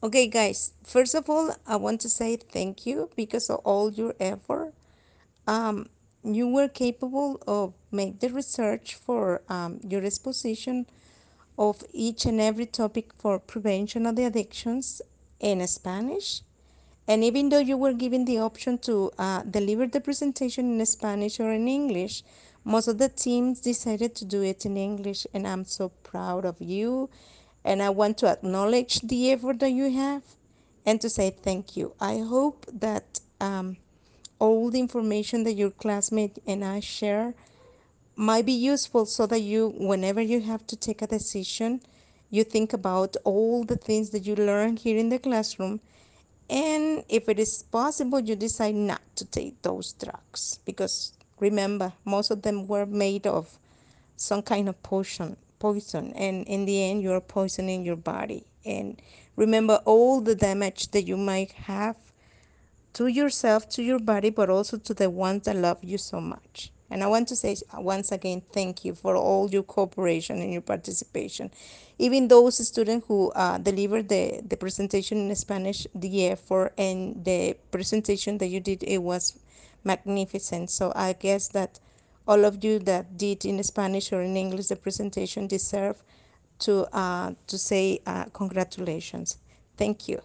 Okay, guys, first of all, I want to say thank you because of all your effort. Um, you were capable of make the research for um, your exposition of each and every topic for prevention of the addictions in Spanish. And even though you were given the option to uh, deliver the presentation in Spanish or in English, most of the teams decided to do it in English, and I'm so proud of you. And I want to acknowledge the effort that you have and to say thank you. I hope that um, all the information that your classmate and I share might be useful so that you, whenever you have to take a decision, you think about all the things that you learn here in the classroom and if it is possible, you decide not to take those drugs because remember, most of them were made of some kind of poison, poison, and in the end, you're poisoning your body. And remember all the damage that you might have to yourself, to your body, but also to the ones that love you so much. And I want to say once again, thank you for all your cooperation and your participation. Even those students who uh, delivered the, the presentation in Spanish, the effort and the presentation that you did, it was magnificent. So I guess that all of you that did in Spanish or in English the presentation deserve to uh, to say uh, congratulations. Thank you.